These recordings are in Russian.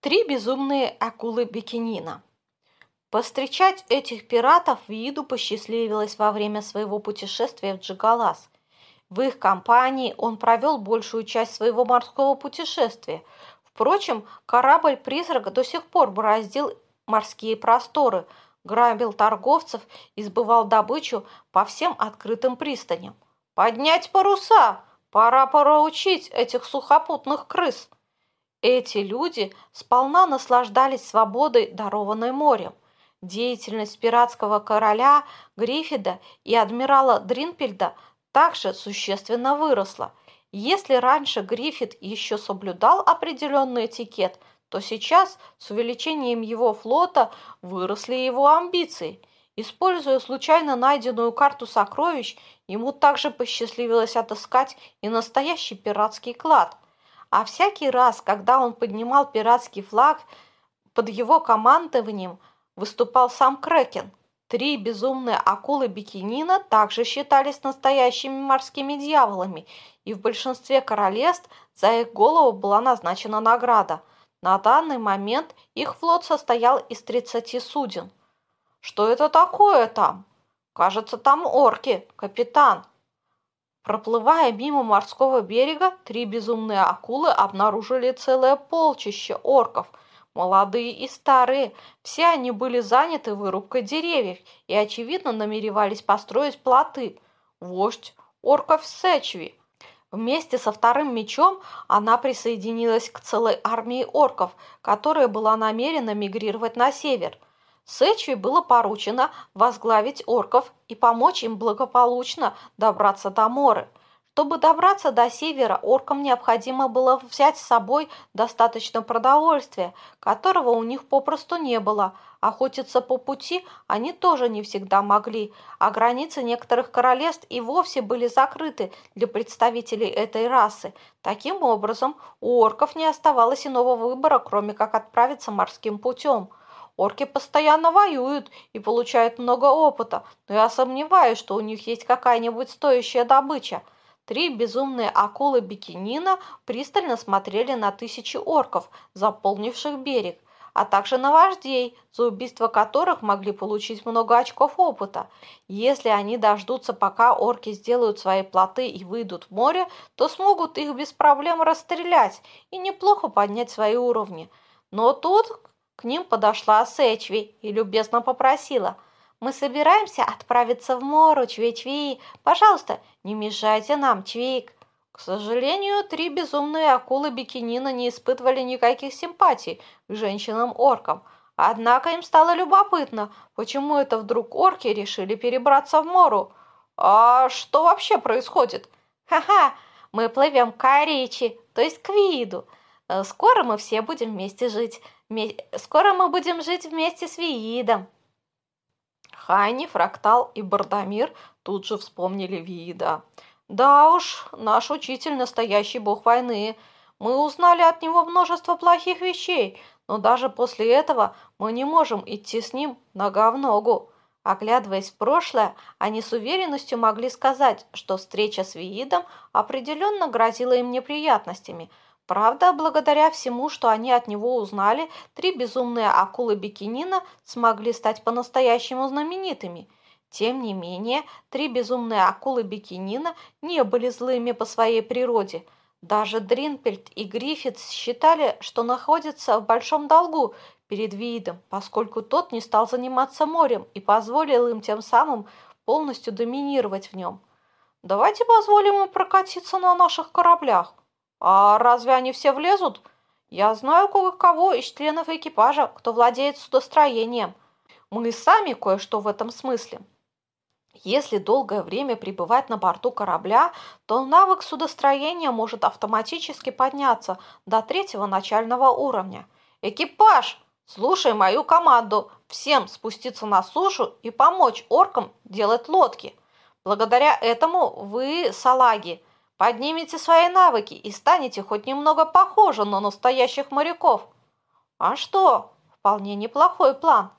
Три безумные акулы Бикинина. Постречать этих пиратов виду посчастливилось во время своего путешествия в Джигалас. В их компании он провел большую часть своего морского путешествия. Впрочем, корабль-призрак до сих пор бороздил морские просторы, грабил торговцев и сбывал добычу по всем открытым пристаням. «Поднять паруса! Пора проучить этих сухопутных крыс!» Эти люди сполна наслаждались свободой, дарованной морем. Деятельность пиратского короля Гриффида и адмирала Дринпельда также существенно выросла. Если раньше Гриффит еще соблюдал определенный этикет, то сейчас с увеличением его флота выросли его амбиции. Используя случайно найденную карту сокровищ, ему также посчастливилось отыскать и настоящий пиратский клад – а всякий раз, когда он поднимал пиратский флаг, под его командованием выступал сам Крекен. Три безумные акулы Бикинина также считались настоящими морскими дьяволами, и в большинстве королевств за их голову была назначена награда. На данный момент их флот состоял из 30 суден. Что это такое там? Кажется, там орки, капитан. Проплывая мимо морского берега, три безумные акулы обнаружили целое полчище орков, молодые и старые. Все они были заняты вырубкой деревьев и, очевидно, намеревались построить плоты. Вождь орков Сечви. Вместе со вторым мечом она присоединилась к целой армии орков, которая была намерена мигрировать на север – Сечви было поручено возглавить орков и помочь им благополучно добраться до Моры. Чтобы добраться до севера, оркам необходимо было взять с собой достаточно продовольствия, которого у них попросту не было. Охотиться по пути они тоже не всегда могли, а границы некоторых королевств и вовсе были закрыты для представителей этой расы. Таким образом, у орков не оставалось иного выбора, кроме как отправиться морским путем. Орки постоянно воюют и получают много опыта, но я сомневаюсь, что у них есть какая-нибудь стоящая добыча. Три безумные акулы Бикинина пристально смотрели на тысячи орков, заполнивших берег, а также на вождей, за убийство которых могли получить много очков опыта. Если они дождутся, пока орки сделают свои плоты и выйдут в море, то смогут их без проблем расстрелять и неплохо поднять свои уровни. Но тут к ним подошла Сэчви и любезно попросила. «Мы собираемся отправиться в Мору, Чви-Чви. Пожалуйста, не мешайте нам, Чвик». К сожалению, три безумные акулы Бикинина не испытывали никаких симпатий к женщинам-оркам. Однако им стало любопытно, почему это вдруг орки решили перебраться в Мору. «А что вообще происходит?» «Ха-ха, мы плывем к Аричи, то есть к Виду. Скоро мы все будем вместе жить. Скоро мы будем жить вместе с Виидом. Хайни, Фрактал и Бардамир тут же вспомнили Виида. Да уж, наш учитель настоящий бог войны. Мы узнали от него множество плохих вещей, но даже после этого мы не можем идти с ним нога в ногу. Оглядываясь в прошлое, они с уверенностью могли сказать, что встреча с Виидом определенно грозила им неприятностями – Правда, благодаря всему, что они от него узнали, три безумные акулы Бикинина смогли стать по-настоящему знаменитыми. Тем не менее, три безумные акулы Бикинина не были злыми по своей природе. Даже Дринпельт и Гриффит считали, что находятся в большом долгу перед видом, поскольку тот не стал заниматься морем и позволил им тем самым полностью доминировать в нем. «Давайте позволим им прокатиться на наших кораблях», а разве они все влезут? Я знаю кое-кого из членов экипажа, кто владеет судостроением. Мы сами кое-что в этом смысле. Если долгое время пребывать на борту корабля, то навык судостроения может автоматически подняться до третьего начального уровня. Экипаж, слушай мою команду, всем спуститься на сушу и помочь оркам делать лодки. Благодаря этому вы, салаги, Поднимите свои навыки и станете хоть немного похожи на настоящих моряков. А что? Вполне неплохой план.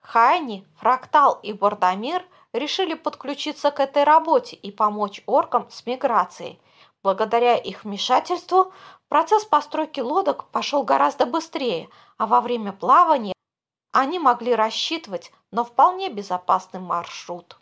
Хайни, Фрактал и Бордамир решили подключиться к этой работе и помочь оркам с миграцией. Благодаря их вмешательству процесс постройки лодок пошел гораздо быстрее, а во время плавания они могли рассчитывать на вполне безопасный маршрут.